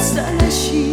Stanesci